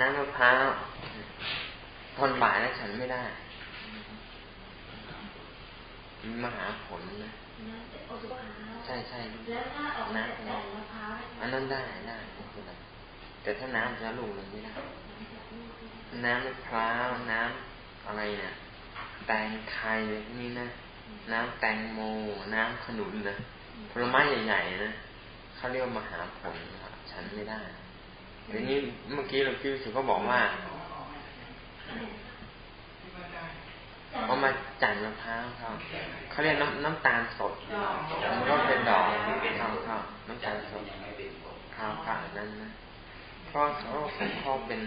น้ำมะพร้าวตอนบ่ายแล้วฉันไม่ได้มหาผลนะใช่ใช่แล้วถ้าออกน้ำมะพร้าวอันนั้นได้ได้แต่ถ้าน้ำจะลูกมันไม่ได้ น้ำมะพร้าวน้ำอะไรเนี่ยแตงไทยนี่นะน้ำแตงโม น้ำขนุนนะผลไม้ใหญ่ๆนะเขาเรียกมหาผลฉันไม่ได้ เดี๋ยวนี้เมื่อกี้เราพิวสุก็บอกว่าเอามาจันมะพร้าวเขาเขาเรียกน้ำน้ำตาลสดมันก็เป็นดอกเขาเขาน้ำตาลสดข้าวขานั้นนะเพราะเขาสมพ่อเป็น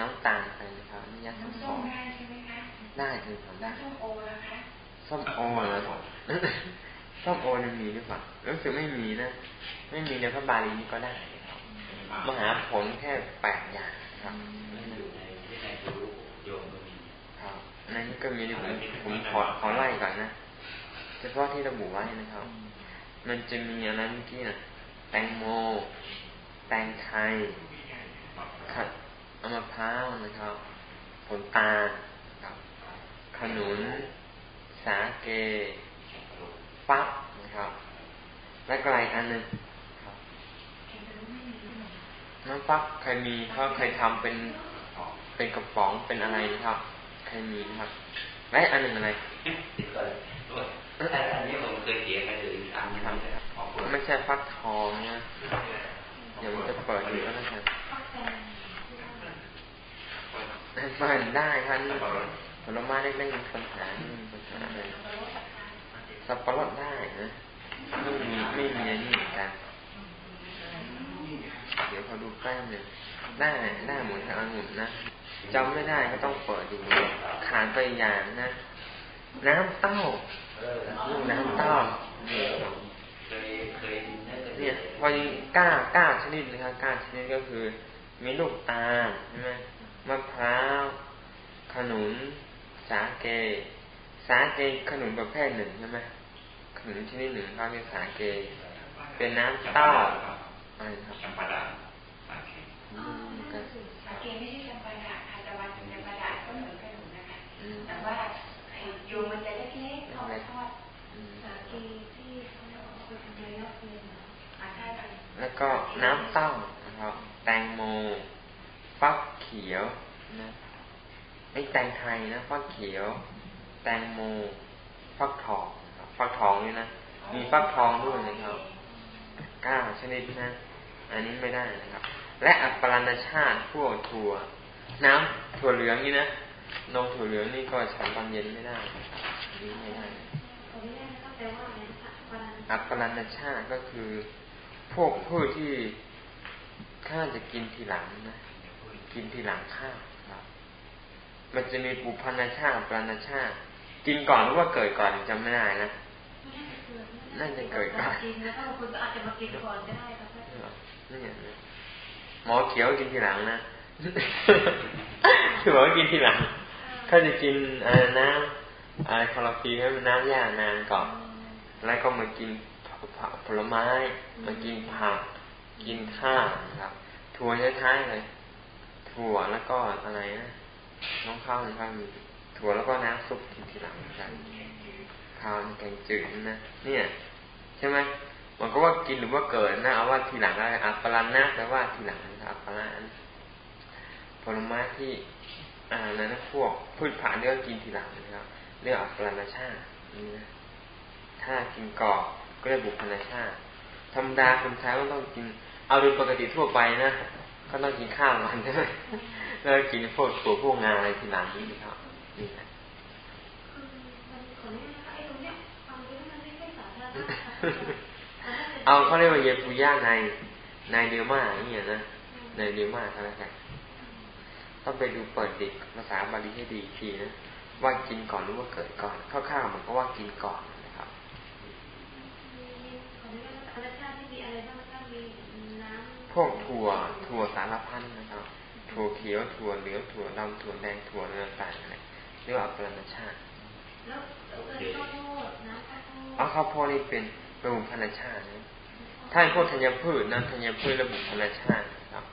น้ำตาลไปนะครับนี่ยัดทั้งสองได้คือทำได้ส้มโอนะคะส้มโอเหรอส้มโอนี่มีหรือเปล่ารู้สึกไม่มีนะ ไม่มีในพระบาลีนี้ก็ได้ มหาผลแค่แปดอย่างครับครับนั่นก็มีผมผมขอขอไล่ก่อนนะเฉพาะที่ระบุไว้นะครับ มันจะมีอะไรเมื่อกี้นะแตงโม แตงไทยขัดมะพร้าวนะครับ ผลตาลครับขนุน สาเก ฟักนะครับ และก็อะไรอันหนึ่ง น้ำฟักเคยมีเขาเคยทำเป็นเป็นกระป๋องเป็นอะไรนะครับเคยมีนะครับและอันหนึ่งอะไรอันนี้ผมเคยเขียนไปถึงอันครับไม่ใช่ฟักทองนะเดี๋ยวมันจะเปิดอยู่แล้วนะครับเปิดได้ครับผลไม้เล็กๆมีปัญหาไม่มีปัญหาเลยสับปะรดได้นะไม่มีไม่มีอันนี้เหมือนกันเดี๋ยวพอดูแป้งหนึ่งได้ได้หมดทั้งองุ่นนะจำไม่ได้ก็ต้องเปิดดูขาดไปอย่างนะ น้ำเต้าลูกน้ำเต้าเนี่ยพอดีก้าก้าชนิดนะครับก้าชนิดก็คือ มีลูกตาลใช่ไหมมะพร้าวขนุนสาเก สาเกขนุนประเภทหนึ่งใช่ไหมขนุนชนิดหนึ่งเขาเรียกสาเก เป็นน้ำเต้าอะไรครับจำปาดาสาเกไม่ใช่จำปาดาค่ะแต่ว่าจำปาดาก็เหมือนขนุนนะคะแต่ว่าไอ้โยมันจะเล็กๆทอดทอดสาเกที่เขาเรียกว่าเป็นเนื้อเย็นอาใช่ แล้วก็น้ำเต้านะครับ แตงโม ฟักเขียวนะไอ้แตงไทยนะฟักเขียว แตงโม ฟักทองฟักทองนี่นะ มีฟักทองด้วยนะครับเก้าชนิดนะ อันนี้ไม่ได้นะครับ และอัปปรณชาติพวกถั่ว น้ำถั่วเหลืองนี่นะนมถั่วเหลืองนี่ก็ฉันตอนเย็นไม่ได้นี่ไม่ได้อัปปรณชาติก็คือ พวกพืชที่ข้าจะกินทีหลังนะกินทีหลังข้าวครับมันจะมีปุพันชาติปรานชาติกินก่อนหรือว่าเกิดก่อนจำไม่ได้นะน่าจะเกิดก่อนกินแล้วคุณอาจจะมากินก่อนได้ครับนี่หมอเขียวกินทีหลังนะคือบอกว่ากินทีหลังเขาจะกินน้ำอะไรคลอฟีให้มันน้ำยานานก่อนแล้วก็มากิน ผักผลไม้ มากินผัก กินข้าวนะครับ ถั่วท้ายๆเลยถั่วแล้วก็อะไรนะน้องข้าวนะครับมีถั่วแล้วก็น้ำซุปกินทีหลังกันข้าวแกงจืดนะเนี่ย ใช่ไหมมันก็ว่ากินหรือว่าเกิดนะเอาว่าทีหลังอะไรอัปรันนะแปลว่าทีหลังนะอัปรันผลไม้ที่อ่านั้นพวกพืชผักนี่ก็กินทีหลังนะครับ เรียกอัปรันชาตินี่นะถ้ากินกรอบ ก็เรียกบุพนชาติธรรมดาคนใช้ก็ต้องกิน เอาโดยปกติทั่วไปนะก็ต้องกินข้าวมันใช่ไหมแล้วกินพวกตัวพวกงานอะไรทีหลังนี่ครับนี่นะเอาเขาเรียกว่าเยปุย่าในในเดียวมาอย่างเงี้ยนะในเดียวมาเท่านั้นกันต้องไปดูเปิดเด็กภาษาบาลีให้ดีทีนะว่ากินก่อนหรือว่าเกิดก่อนข้าวๆมันก็ว่ากินก่อนนะครับ พวกถั่วถั่วสารพันนะครับถั่วเขียวถั่วเหลืองถั่วดำถั่วแดงถั่วเนื้อต่างอะไรเรียกว่าปรมาชาติแล้วข้าวโพดนะข้าวโพดข้าวโพดนี่เป็นเป็นบุพนชาตินะถ้าพวกธัญพืชนะธัญพืชระบุพนชาติครับ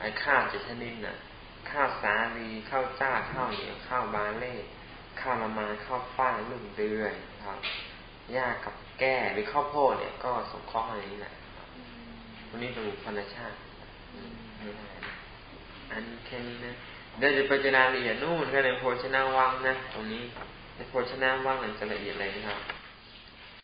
ไอ้ข้าวจะชนิดนะข้าวสาลีข้าวจ้าข้าวเหนียวข้าวบาเล่ข้าวละมาข้าวฟ้าลูกเดือยครับหญ้ากับแก้หรือข้าวโพดเนี่ยก็สงเคราะห์อะไรนี้แหละ วันนี้เป็นพันธชาติไม่ได้อันแค่นี้นะได้จะไปจะรายละเอียดนู่นก็ในโพชนาวังนะตรงนี้ในโพชนาวังนั่นจะละเอียดเลยนะครับ